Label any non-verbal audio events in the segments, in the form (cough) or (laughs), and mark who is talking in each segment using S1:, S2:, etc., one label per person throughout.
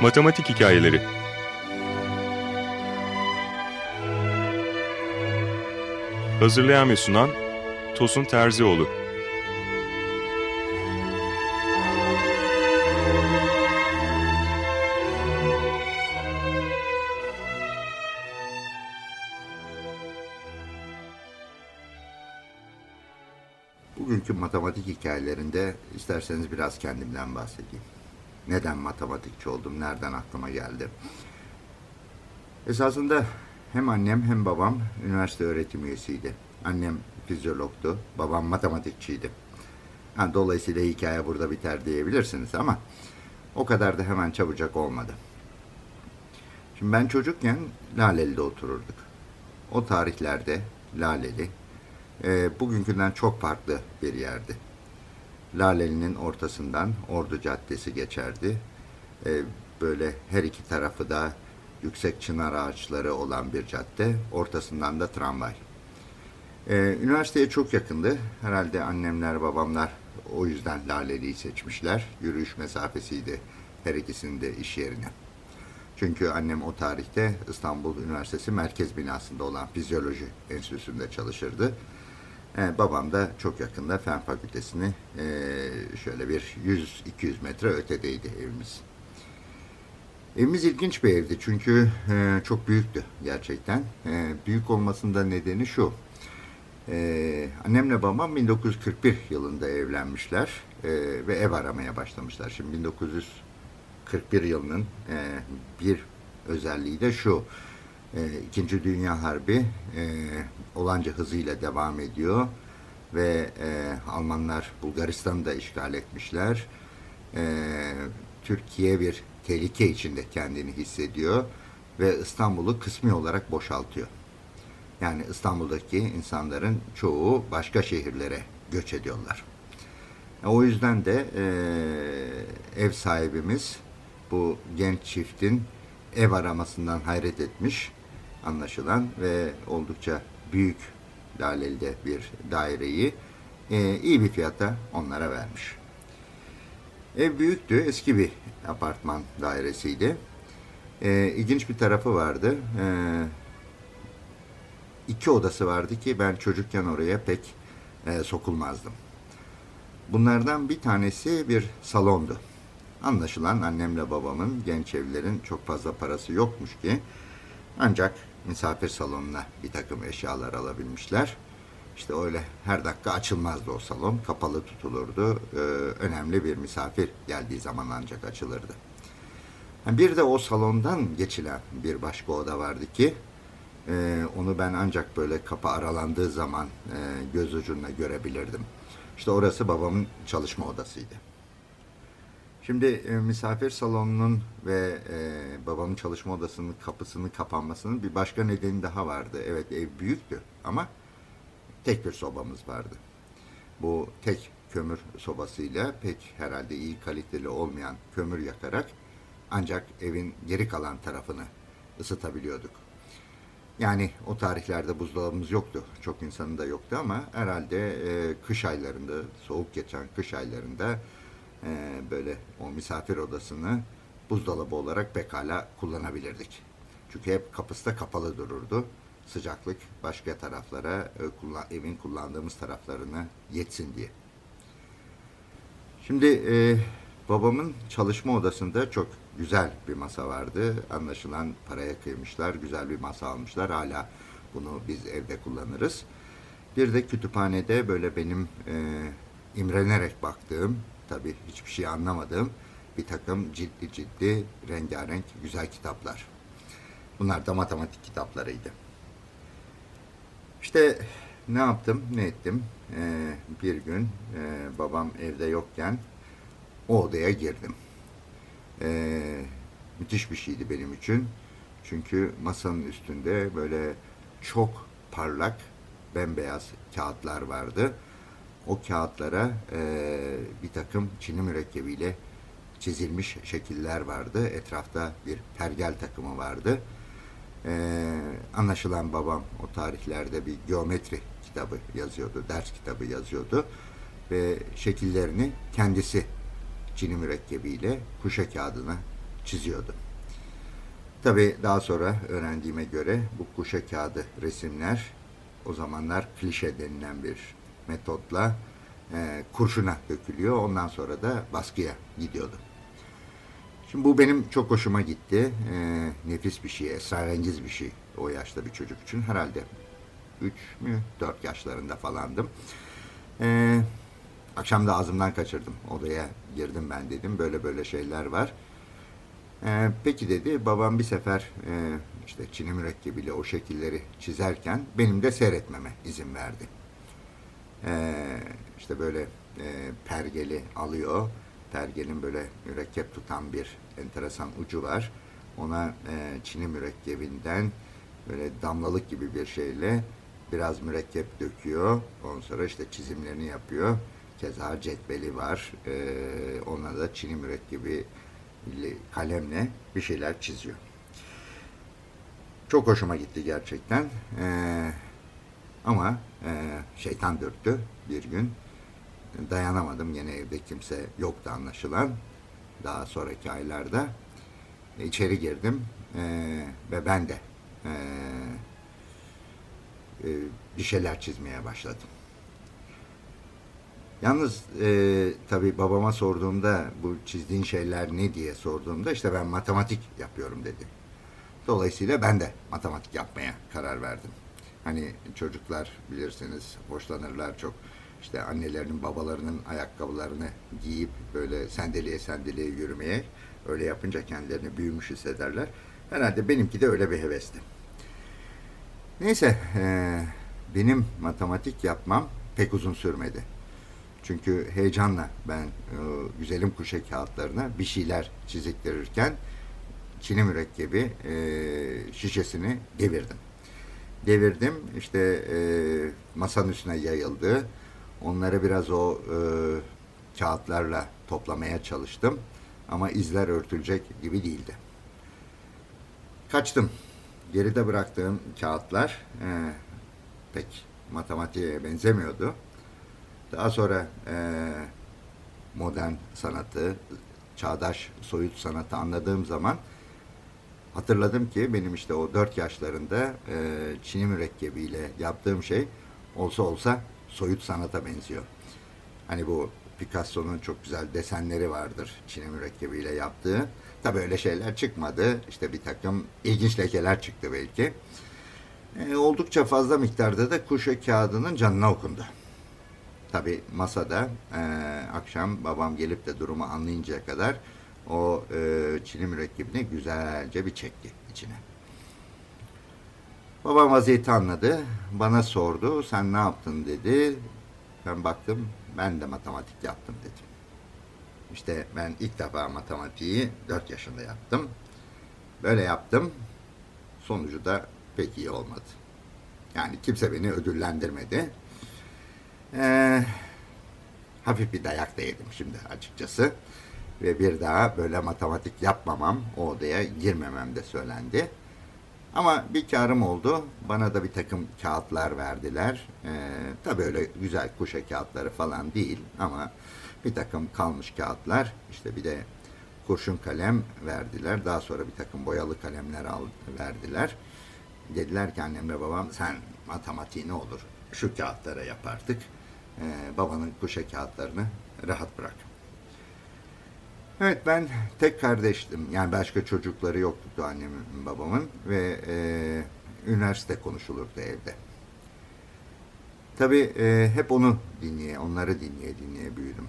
S1: Matematik Hikayeleri Hazırlayan ve sunan Tosun Terzioğlu
S2: Bugünkü matematik hikayelerinde isterseniz biraz kendimden bahsedeyim. Neden matematikçi oldum, nereden aklıma geldi? Esasında hem annem hem babam üniversite öğretim üyesiydi. Annem fizyologtu, babam matematikçiydi. Ha, dolayısıyla hikaye burada biter diyebilirsiniz ama o kadar da hemen çabucak olmadı. Şimdi ben çocukken Laleli'de otururduk. O tarihlerde Laleli e, bugünkünden çok farklı bir yerdi. Laleli'nin ortasından Ordu Caddesi geçerdi. E, böyle her iki tarafı da yüksek çınar ağaçları olan bir cadde. Ortasından da tramvay. E, üniversiteye çok yakındı. Herhalde annemler, babamlar o yüzden Laleli'yi seçmişler. Yürüyüş mesafesiydi her ikisinin de iş yerine. Çünkü annem o tarihte İstanbul Üniversitesi merkez binasında olan fizyoloji enstitüsünde çalışırdı. Ee, babam da çok yakında Fen Fakültesini e, şöyle bir 100-200 metre ötedeydi evimiz. Evimiz ilginç bir evdi çünkü e, çok büyüktü gerçekten. E, büyük olmasında nedeni şu. E, annemle babam 1941 yılında evlenmişler e, ve ev aramaya başlamışlar. Şimdi 1941 yılının e, bir özelliği de şu. E, İkinci Dünya Harbi e, olanca hızıyla devam ediyor ve e, Almanlar Bulgaristan'ı da işgal etmişler. E, Türkiye bir tehlike içinde kendini hissediyor ve İstanbul'u kısmi olarak boşaltıyor. Yani İstanbul'daki insanların çoğu başka şehirlere göç ediyorlar. O yüzden de e, ev sahibimiz bu genç çiftin ev aramasından hayret etmiş anlaşılan ve oldukça büyük Laleli'de bir daireyi e, iyi bir fiyata onlara vermiş. Ev büyüktü, eski bir apartman dairesiydi. E, ilginç bir tarafı vardı. E, iki odası vardı ki ben çocukken oraya pek e, sokulmazdım. Bunlardan bir tanesi bir salondu. Anlaşılan annemle babamın genç evlerin çok fazla parası yokmuş ki ancak misafir salonuna bir takım eşyalar alabilmişler. İşte öyle her dakika açılmazdı o salon. Kapalı tutulurdu. Ee, önemli bir misafir geldiği zaman ancak açılırdı. Bir de o salondan geçilen bir başka oda vardı ki e, onu ben ancak böyle kapı aralandığı zaman e, göz ucunda görebilirdim. İşte orası babamın çalışma odasıydı. Şimdi e, misafir salonunun ve e, babamın çalışma odasının kapısının kapanmasının bir başka nedeni daha vardı. Evet ev büyüktü ama tek bir sobamız vardı. Bu tek kömür sobasıyla pek herhalde iyi kaliteli olmayan kömür yakarak ancak evin geri kalan tarafını ısıtabiliyorduk. Yani o tarihlerde buzdolabımız yoktu. Çok insanın da yoktu ama herhalde e, kış aylarında, soğuk geçen kış aylarında e, böyle o misafir odasını buzdolabı olarak pekala kullanabilirdik. Çünkü hep kapısı da kapalı dururdu. Sıcaklık başka taraflara, e, kullan, evin kullandığımız taraflarına yetsin diye. Şimdi e, babamın çalışma odasında çok güzel bir masa vardı. Anlaşılan paraya kıymışlar, güzel bir masa almışlar. Hala bunu biz evde kullanırız. Bir de kütüphanede böyle benim e, imrenerek baktığım tabii hiçbir şey anlamadığım bir takım ciddi ciddi rengarenk güzel kitaplar. Bunlar da matematik kitaplarıydı. İşte ne yaptım, ne ettim? Ee, bir gün e, babam evde yokken o odaya girdim. Ee, müthiş bir şeydi benim için. Çünkü masanın üstünde böyle çok parlak, bembeyaz kağıtlar vardı o kağıtlara e, bir takım çini mürekkebiyle çizilmiş şekiller vardı. Etrafta bir pergel takımı vardı. E, anlaşılan babam o tarihlerde bir geometri kitabı yazıyordu, ders kitabı yazıyordu. Ve şekillerini kendisi çini mürekkebiyle kuşa kağıdına çiziyordu. Tabii daha sonra öğrendiğime göre bu kuşa kağıdı resimler o zamanlar klişe denilen bir metotla e, kurşuna dökülüyor. Ondan sonra da baskıya gidiyordu. Şimdi bu benim çok hoşuma gitti. E, nefis bir şey, esrarengiz bir şey o yaşta bir çocuk için. Herhalde 3 mü 4 yaşlarında falandım. E, akşam da ağzımdan kaçırdım. Odaya girdim ben dedim. Böyle böyle şeyler var. E, peki dedi. Babam bir sefer e, işte çini mürekkebiyle o şekilleri çizerken benim de seyretmeme izin verdi. E, işte böyle e, pergeli alıyor. Pergelin böyle mürekkep tutan bir enteresan ucu var. Ona e, çini mürekkebinden böyle damlalık gibi bir şeyle biraz mürekkep döküyor. Ondan sonra işte çizimlerini yapıyor. Keza cetveli var. E, ona da çini mürekkebi kalemle bir şeyler çiziyor. Çok hoşuma gitti gerçekten. E, ama e, şeytan dürttü bir gün. Dayanamadım. Yine evde kimse yoktu anlaşılan. Daha sonraki aylarda. E, içeri girdim. E, ve ben de e, e, bir şeyler çizmeye başladım. Yalnız e, tabii babama sorduğumda bu çizdiğin şeyler ne diye sorduğumda işte ben matematik yapıyorum dedi. Dolayısıyla ben de matematik yapmaya karar verdim. Hani çocuklar bilirsiniz hoşlanırlar çok işte annelerinin babalarının ayakkabılarını giyip böyle sendeliye sendeliye yürümeye öyle yapınca kendilerini büyümüş hissederler. Herhalde benimki de öyle bir hevesti. Neyse eee, benim matematik yapmam pek uzun sürmedi. Çünkü heyecanla ben e, güzelim kuşa kağıtlarına bir şeyler çiziktirirken çini mürekkebi e, şişesini devirdim. Devirdim işte e, masanın üstüne yayıldı. Onları biraz o e, kağıtlarla toplamaya çalıştım. Ama izler örtülecek gibi değildi. Kaçtım. Geride bıraktığım kağıtlar e, pek matematiğe benzemiyordu. Daha sonra e, modern sanatı, çağdaş soyut sanatı anladığım zaman hatırladım ki benim işte o dört yaşlarında e, çini mürekkebiyle yaptığım şey olsa olsa soyut sanata benziyor. Hani bu Picasso'nun çok güzel desenleri vardır çini mürekkebiyle yaptığı. Tabii öyle şeyler çıkmadı. İşte bir takım ilginç lekeler çıktı belki. E, oldukça fazla miktarda da kuşa kağıdının canına okundu. Tabi masada e, akşam babam gelip de durumu anlayıncaya kadar o e, çini mürekkebini güzelce bir çekti içine. Babam vaziyeti anladı. Bana sordu. Sen ne yaptın dedi. Ben baktım. Ben de matematik yaptım dedim. İşte ben ilk defa matematiği 4 yaşında yaptım. Böyle yaptım. Sonucu da pek iyi olmadı. Yani kimse beni ödüllendirmedi. Ee, hafif bir dayak da yedim şimdi açıkçası. Ve bir daha böyle matematik yapmamam, o odaya girmemem de söylendi. Ama bir karım oldu. Bana da bir takım kağıtlar verdiler. Ee, tabii öyle güzel kuşa kağıtları falan değil ama bir takım kalmış kağıtlar. İşte bir de kurşun kalem verdiler. Daha sonra bir takım boyalı kalemler al, verdiler. Dediler ki annemle babam sen matematiği ne olur şu kağıtlara yap artık. Ee, babanın kuşa kağıtlarını rahat bırak. Evet ben tek kardeştim. Yani başka çocukları yoktu annemin babamın ve e, üniversite konuşulurdu evde. Tabii e, hep onu dinleye, onları dinleye dinleye büyüdüm.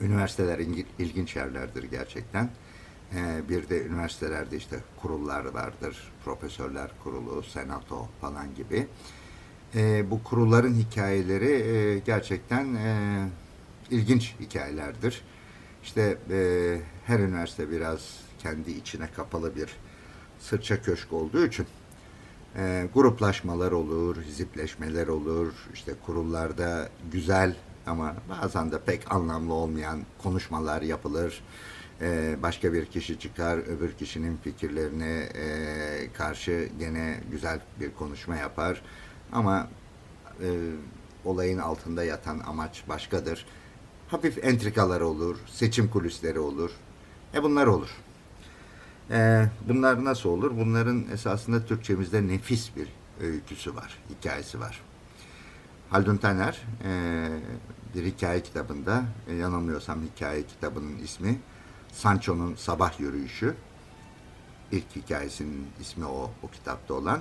S2: Üniversiteler ilgi- ilginç yerlerdir gerçekten. E, bir de üniversitelerde işte kurullar vardır. Profesörler kurulu, senato falan gibi. E, bu kurulların hikayeleri e, gerçekten e, ilginç hikayelerdir. İşte e, her üniversite biraz kendi içine kapalı bir sırça köşk olduğu için e, gruplaşmalar olur, hizipleşmeler olur, işte kurullarda güzel ama bazen de pek anlamlı olmayan konuşmalar yapılır. E, başka bir kişi çıkar, öbür kişinin fikirlerine e, karşı gene güzel bir konuşma yapar. Ama e, olayın altında yatan amaç başkadır. Hafif entrikalar olur, seçim kulisleri olur. E bunlar olur. Ee, bunlar nasıl olur? Bunların esasında Türkçemizde nefis bir öyküsü var, hikayesi var. Haldun Taner e, bir hikaye kitabında, e, yanılmıyorsam hikaye kitabının ismi Sancho'nun Sabah Yürüyüşü. İlk hikayesinin ismi o, o kitapta olan.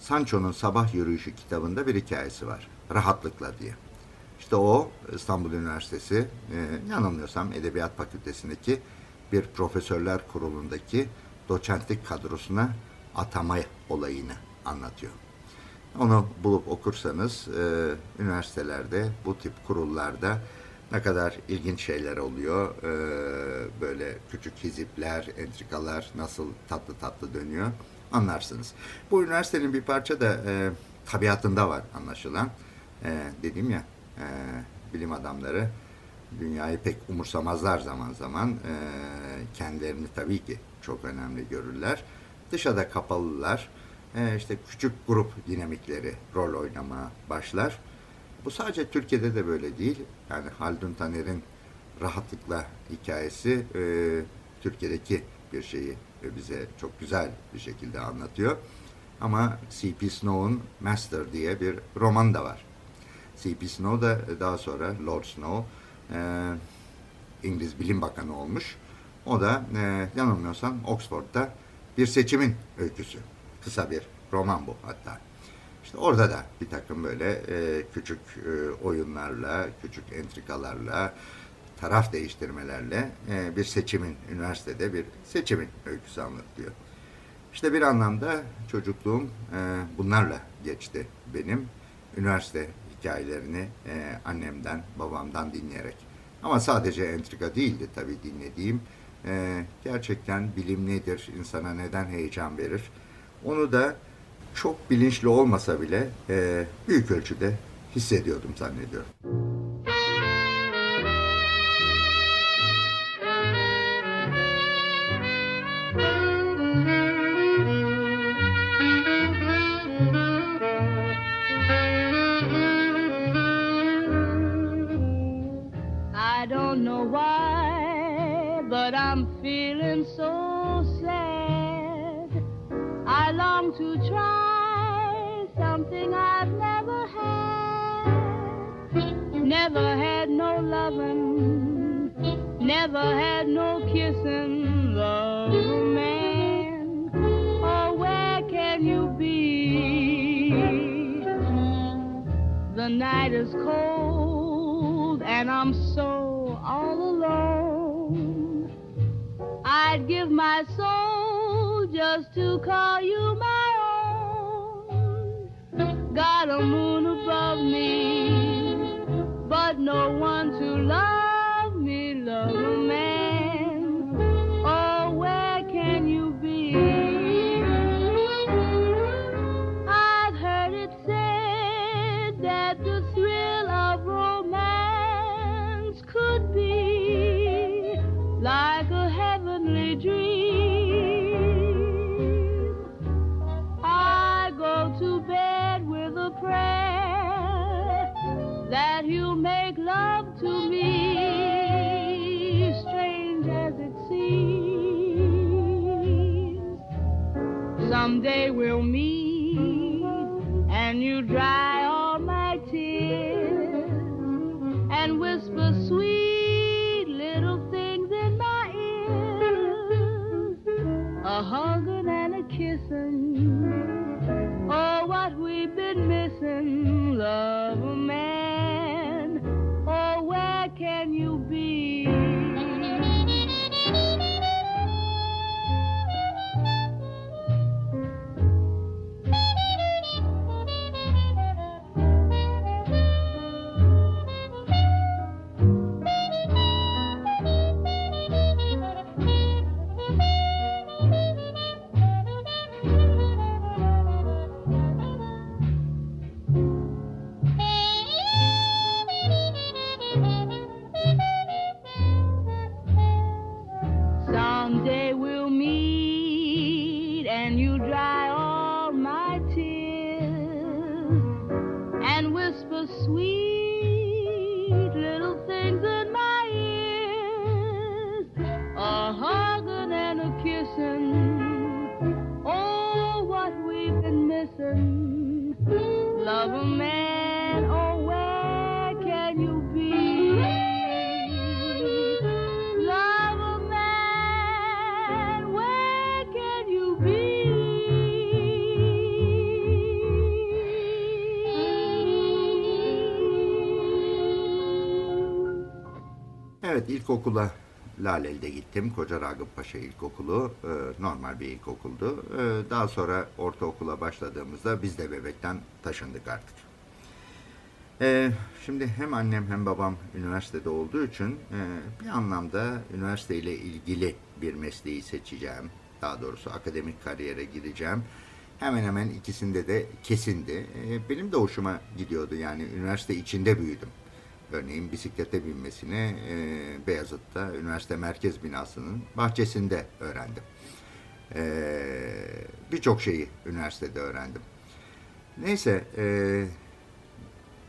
S2: Sancho'nun Sabah Yürüyüşü kitabında bir hikayesi var. Rahatlıkla diye. İşte o İstanbul Üniversitesi, e, yanılmıyorsam Edebiyat Fakültesindeki bir profesörler kurulundaki doçentlik kadrosuna atama olayını anlatıyor. Onu bulup okursanız e, üniversitelerde bu tip kurullarda ne kadar ilginç şeyler oluyor. E, böyle küçük hizipler, entrikalar nasıl tatlı tatlı dönüyor anlarsınız. Bu üniversitenin bir parça da e, tabiatında var anlaşılan. E, dedim ya e, bilim adamları dünyayı pek umursamazlar zaman zaman. E, kendilerini tabii ki çok önemli görürler. Dışa kapalılar. E, işte küçük grup dinamikleri rol oynamaya başlar. Bu sadece Türkiye'de de böyle değil. Yani Haldun Taner'in rahatlıkla hikayesi e, Türkiye'deki bir şeyi bize çok güzel bir şekilde anlatıyor. Ama C.P. Snow'un Master diye bir roman da var. C.P. Snow da daha sonra Lord Snow e, İngiliz Bilim Bakanı olmuş. O da e, yanılmıyorsam Oxford'da bir seçimin öyküsü. Kısa bir roman bu hatta. İşte orada da bir takım böyle e, küçük e, oyunlarla, küçük entrikalarla, taraf değiştirmelerle e, bir seçimin, üniversitede bir seçimin öyküsü anlatılıyor. İşte bir anlamda çocukluğum e, bunlarla geçti benim. Üniversite hikayelerini e, annemden, babamdan dinleyerek. Ama sadece entrika değildi tabii dinlediğim. E, gerçekten bilim nedir, insana neden heyecan verir? Onu da çok bilinçli olmasa bile e, büyük ölçüde hissediyordum zannediyorum.
S3: to try. Hello, moon. someday.
S2: Evet ilkokula Laleli'de gittim. Koca Ragıp Paşa İlkokulu e, normal bir ilkokuldu. E, daha sonra ortaokula başladığımızda biz de bebekten taşındık artık. E, şimdi hem annem hem babam üniversitede olduğu için e, bir anlamda üniversiteyle ilgili bir mesleği seçeceğim. Daha doğrusu akademik kariyere gireceğim. Hemen hemen ikisinde de kesindi. E, benim de hoşuma gidiyordu yani üniversite içinde büyüdüm. Örneğin bisiklete binmesini e, Beyazıt'ta üniversite merkez binasının bahçesinde öğrendim. E, Birçok şeyi üniversitede öğrendim. Neyse, e,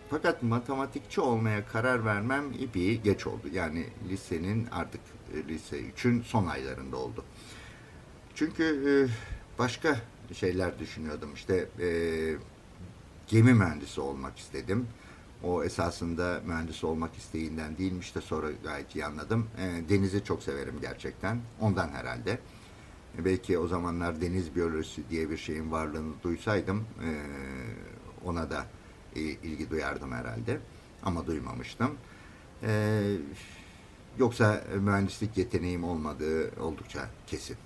S2: fakat matematikçi olmaya karar vermem ipi geç oldu. Yani lisenin artık e, lise 3'ün son aylarında oldu. Çünkü e, başka şeyler düşünüyordum. İşte e, gemi mühendisi olmak istedim. O esasında mühendis olmak isteğinden değilmiş de sonra gayet iyi anladım. E, denizi çok severim gerçekten. Ondan herhalde. Belki o zamanlar deniz biyolojisi diye bir şeyin varlığını duysaydım e, ona da e, ilgi duyardım herhalde. Ama duymamıştım. E, yoksa mühendislik yeteneğim olmadığı oldukça kesin.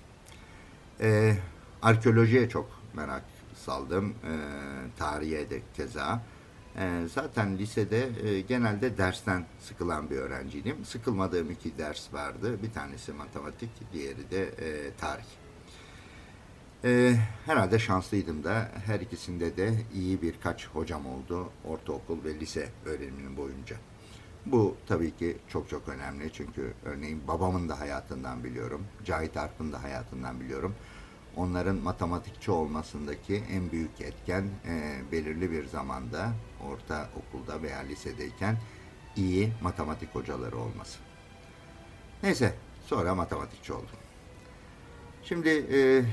S2: E, arkeolojiye çok merak saldım. E, tarihe de keza. E, zaten lisede e, genelde dersten sıkılan bir öğrenciydim. Sıkılmadığım iki ders vardı. Bir tanesi matematik, diğeri de e, tarih. E, herhalde şanslıydım da her ikisinde de iyi birkaç hocam oldu ortaokul ve lise öğreniminin boyunca. Bu tabii ki çok çok önemli çünkü örneğin babamın da hayatından biliyorum, Cahit Arp'ın da hayatından biliyorum. Onların matematikçi olmasındaki en büyük etken e, belirli bir zamanda orta okulda veya lisedeyken iyi matematik hocaları olması. Neyse sonra matematikçi oldum. Şimdi e,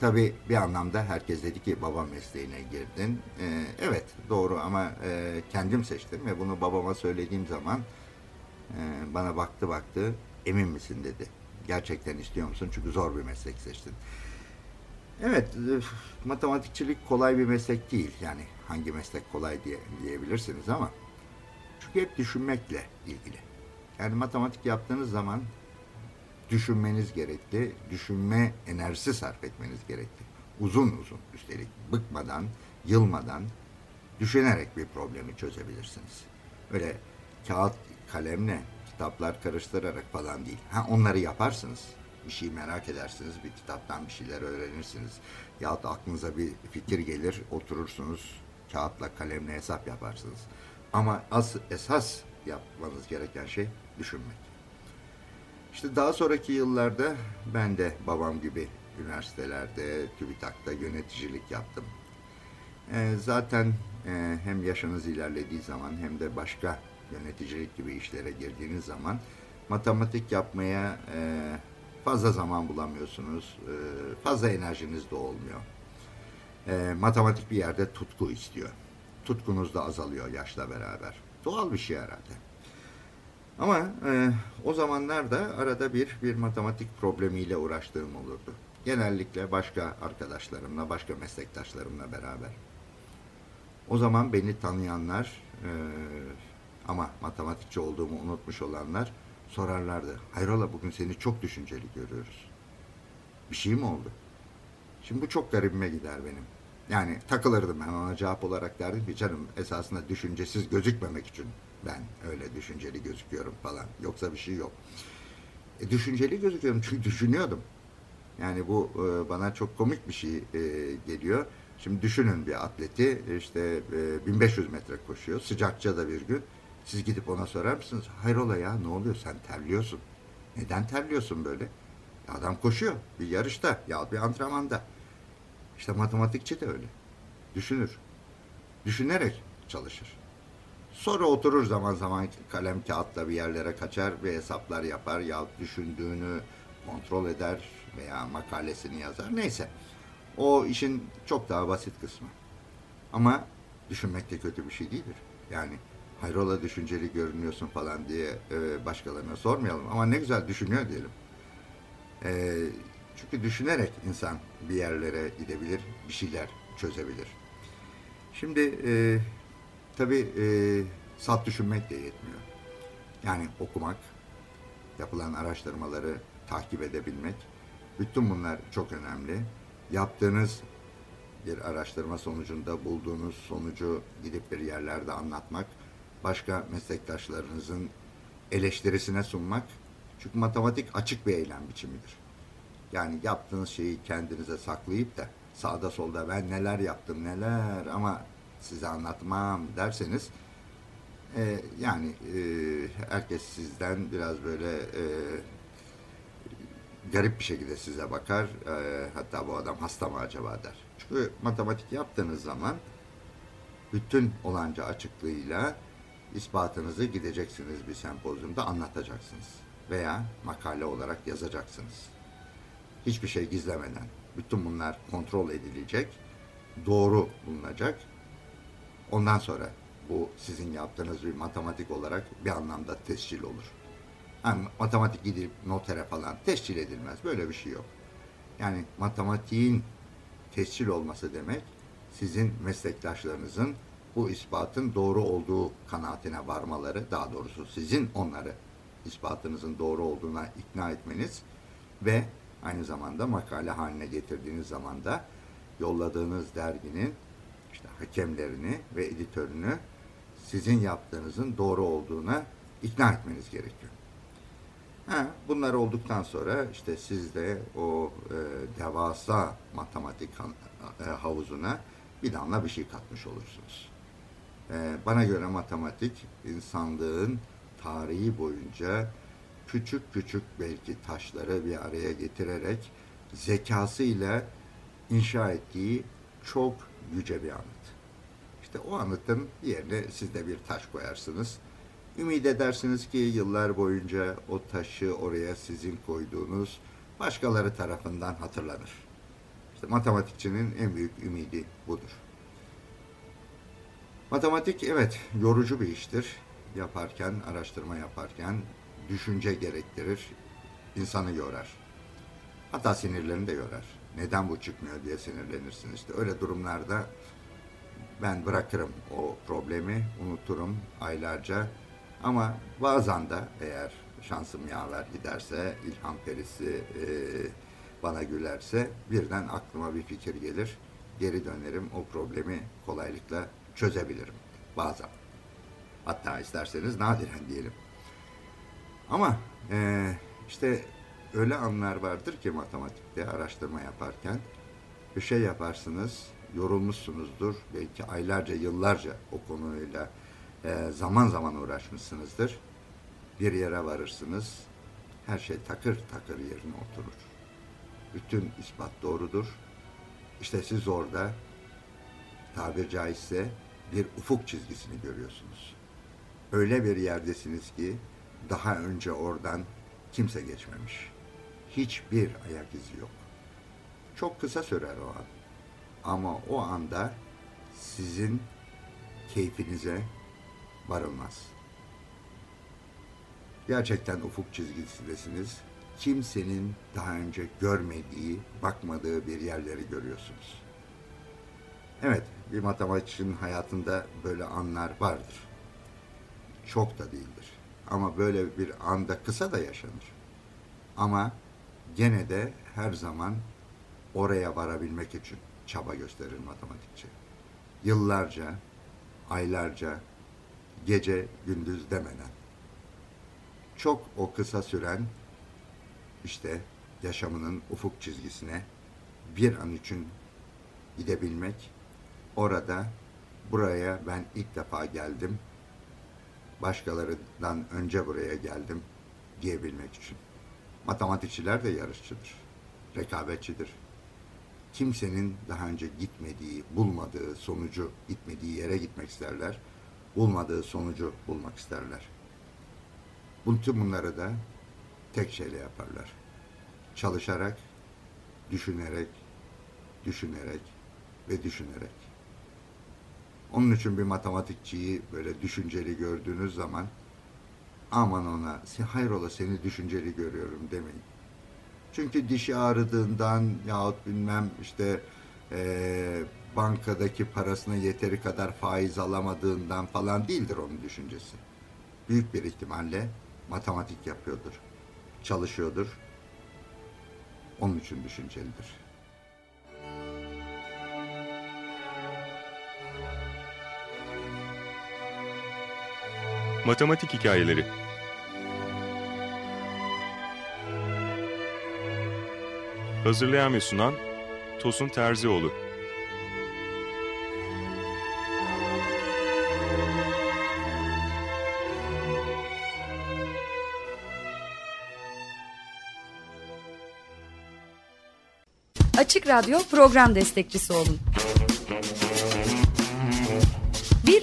S2: tabii bir anlamda herkes dedi ki baba mesleğine girdin. E, evet doğru ama e, kendim seçtim ve bunu babama söylediğim zaman e, bana baktı baktı emin misin dedi. Gerçekten istiyor musun? Çünkü zor bir meslek seçtin. Evet, matematikçilik kolay bir meslek değil. Yani hangi meslek kolay diye diyebilirsiniz ama çünkü hep düşünmekle ilgili. Yani matematik yaptığınız zaman düşünmeniz gerekli, düşünme enerjisi sarf etmeniz gerekli. Uzun uzun üstelik bıkmadan, yılmadan düşünerek bir problemi çözebilirsiniz. Öyle kağıt kalemle kitaplar karıştırarak falan değil. Ha onları yaparsınız. Bir şey merak edersiniz, bir kitaptan bir şeyler öğrenirsiniz. Yahut aklınıza bir fikir gelir, oturursunuz, kağıtla kalemle hesap yaparsınız. Ama as, esas yapmanız gereken şey düşünmek. İşte daha sonraki yıllarda ben de babam gibi üniversitelerde, TÜBİTAK'ta yöneticilik yaptım. Ee, zaten e, hem yaşınız ilerlediği zaman hem de başka yöneticilik gibi işlere girdiğiniz zaman matematik yapmaya e, fazla zaman bulamıyorsunuz. E, fazla enerjiniz de olmuyor. E, matematik bir yerde tutku istiyor. Tutkunuz da azalıyor yaşla beraber. Doğal bir şey herhalde. Ama e, o zamanlarda arada bir bir matematik problemiyle uğraştığım olurdu. Genellikle başka arkadaşlarımla, başka meslektaşlarımla beraber. O zaman beni tanıyanlar e, ama matematikçi olduğumu unutmuş olanlar sorarlardı. Hayrola bugün seni çok düşünceli görüyoruz. Bir şey mi oldu? Şimdi bu çok garibime gider benim. Yani takılırdım ben ona cevap olarak derdim ki canım esasında düşüncesiz gözükmemek için ben öyle düşünceli gözüküyorum falan. Yoksa bir şey yok. E, düşünceli gözüküyorum çünkü (laughs) düşünüyordum. Yani bu e, bana çok komik bir şey e, geliyor. Şimdi düşünün bir atleti işte e, 1500 metre koşuyor sıcakça da bir gün. Siz gidip ona sorar mısınız? Hayrola ya ne oluyor sen terliyorsun. Neden terliyorsun böyle? Adam koşuyor bir yarışta ya bir antrenmanda. İşte matematikçi de öyle. Düşünür. Düşünerek çalışır. Sonra oturur zaman zaman kalem kağıtla bir yerlere kaçar ve hesaplar yapar ya düşündüğünü kontrol eder veya makalesini yazar. Neyse. O işin çok daha basit kısmı. Ama düşünmek de kötü bir şey değildir. Yani hayrola düşünceli görünüyorsun falan diye e, başkalarına sormayalım. Ama ne güzel düşünüyor diyelim. E, çünkü düşünerek insan bir yerlere gidebilir, bir şeyler çözebilir. Şimdi e, tabii e, salt düşünmek de yetmiyor. Yani okumak, yapılan araştırmaları takip edebilmek. Bütün bunlar çok önemli. Yaptığınız bir araştırma sonucunda bulduğunuz sonucu gidip bir yerlerde anlatmak, başka meslektaşlarınızın eleştirisine sunmak. Çünkü matematik açık bir eylem biçimidir. Yani yaptığınız şeyi kendinize saklayıp da sağda solda ben neler yaptım neler ama size anlatmam derseniz e, yani e, herkes sizden biraz böyle e, garip bir şekilde size bakar. E, hatta bu adam hasta mı acaba der. Çünkü matematik yaptığınız zaman bütün olanca açıklığıyla ispatınızı gideceksiniz bir sempozyumda anlatacaksınız. Veya makale olarak yazacaksınız. Hiçbir şey gizlemeden. Bütün bunlar kontrol edilecek. Doğru bulunacak. Ondan sonra bu sizin yaptığınız bir matematik olarak bir anlamda tescil olur. Yani matematik gidip notere falan tescil edilmez. Böyle bir şey yok. Yani matematiğin tescil olması demek sizin meslektaşlarınızın bu ispatın doğru olduğu kanaatine varmaları, daha doğrusu sizin onları ispatınızın doğru olduğuna ikna etmeniz ve aynı zamanda makale haline getirdiğiniz zaman da yolladığınız derginin işte hakemlerini ve editörünü sizin yaptığınızın doğru olduğuna ikna etmeniz gerekiyor. Ha, bunlar olduktan sonra işte siz de o e, devasa matematik e, havuzuna bir damla bir şey katmış olursunuz. E, bana göre matematik insanlığın tarihi boyunca küçük küçük belki taşları bir araya getirerek zekasıyla inşa ettiği çok yüce bir anıt. İşte o anıtın yerine siz de bir taş koyarsınız. Ümit edersiniz ki yıllar boyunca o taşı oraya sizin koyduğunuz başkaları tarafından hatırlanır. İşte matematikçinin en büyük ümidi budur. Matematik evet yorucu bir iştir. Yaparken, araştırma yaparken düşünce gerektirir, insanı yorar. Hatta sinirlerini de yorar. Neden bu çıkmıyor diye sinirlenirsin. İşte öyle durumlarda ben bırakırım o problemi, unuturum aylarca. Ama bazen de eğer şansım yaver giderse, ilham perisi e, bana gülerse birden aklıma bir fikir gelir. Geri dönerim, o problemi kolaylıkla çözebilirim bazen. Hatta isterseniz nadiren diyelim. Ama e, işte öyle anlar vardır ki matematikte araştırma yaparken bir şey yaparsınız, yorulmuşsunuzdur. Belki aylarca, yıllarca o konuyla e, zaman zaman uğraşmışsınızdır. Bir yere varırsınız, her şey takır takır yerine oturur. Bütün ispat doğrudur. İşte siz orada tabir caizse bir ufuk çizgisini görüyorsunuz. Öyle bir yerdesiniz ki daha önce oradan kimse geçmemiş. Hiçbir ayak izi yok. Çok kısa sürer o an. Ama o anda sizin keyfinize varılmaz. Gerçekten ufuk çizgisindesiniz. Kimsenin daha önce görmediği, bakmadığı bir yerleri görüyorsunuz. Evet, bir matematikçinin hayatında böyle anlar vardır. Çok da değildir. Ama böyle bir anda kısa da yaşanır. Ama gene de her zaman oraya varabilmek için çaba gösterir matematikçi. Yıllarca, aylarca, gece gündüz demeden. Çok o kısa süren işte yaşamının ufuk çizgisine bir an için gidebilmek, orada buraya ben ilk defa geldim, başkalarından önce buraya geldim diyebilmek için. Matematikçiler de yarışçıdır, rekabetçidir. Kimsenin daha önce gitmediği, bulmadığı sonucu, gitmediği yere gitmek isterler, bulmadığı sonucu bulmak isterler. Bütün bunları da tek şeyle yaparlar. Çalışarak, düşünerek, düşünerek ve düşünerek. Onun için bir matematikçiyi böyle düşünceli gördüğünüz zaman aman ona "Se- hayrola seni düşünceli görüyorum demeyin. Çünkü dişi ağrıdığından yahut bilmem işte eee, bankadaki parasına yeteri kadar faiz alamadığından falan değildir onun düşüncesi. büyük bir ihtimalle matematik yapıyordur. Çalışıyordur. Onun için düşüncelidir.
S1: Matematik hikayeleri. Hazırlayan ve sunan Tosun Terzioğlu.
S4: Açık Radyo program destekçisi olun.